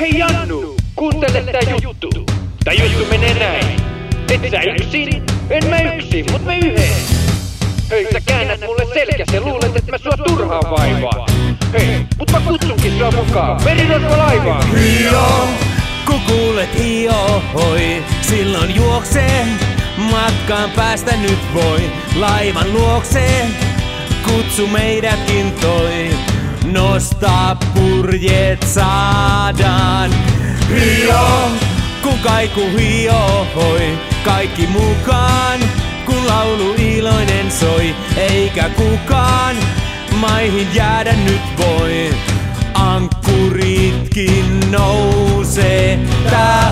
Hei Jannu, kuuntele tää juttu. Tää juttu menee näin. Et sä yksin, en mä yksin, mut me yhdessä. Hei, sä käännät mulle selkä, ja luulet, että mä sua turhaan vaivaa. Hei, mut mä kutsunkin sua mukaan, merirosvo laivaan. Hio, kun kuulet hio, hoi, silloin juokse. Matkaan päästä nyt voi, laivan luokse. Kutsu meidätkin toi, nostaa purjeet saadaan. Hio, kun kaiku hio, hoi, kaikki mukaan. Kun laulu iloinen soi, eikä kukaan maihin jäädä nyt voi. Ankkuritkin nousee. Tää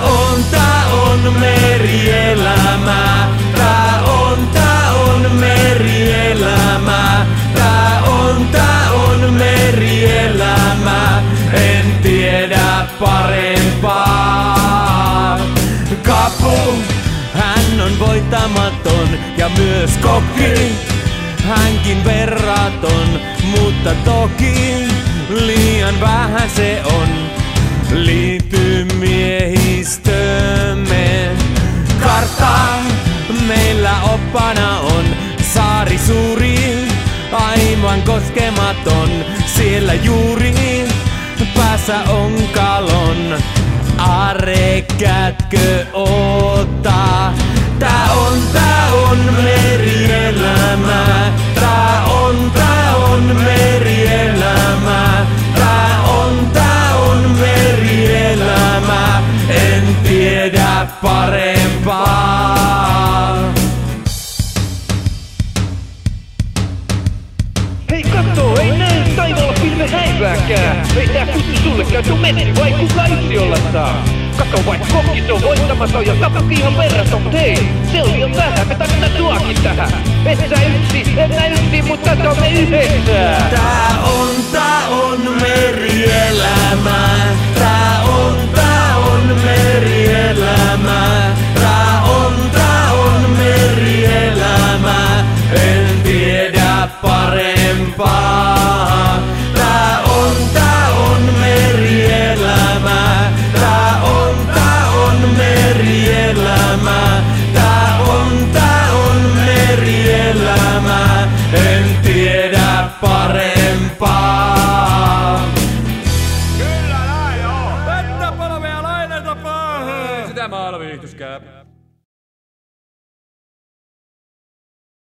hän on voittamaton ja myös kokki. Hänkin verraton, mutta toki liian vähän se on. Liity miehistömme. Kartta meillä oppana on saari suuri, aivan koskematon. Siellä juuri päässä on kalon. Arekätkö ottaa? Tää on, tää on merielämä. Tää on, tää on merielämä. Tää on, tää on merielämä. En tiedä parempaa. Ei tää kutsu sullekään, sun meni vai kuka yksi olla saa. Kato vaikka kokki se on voittamaton ja tapukin ihan verraton. Hei, se oli jo vähän, me tarvitaan tuakin tähän. Et sä yksi, en mä yksi, mutta me yhdessä. mitä maailma viihtyskää.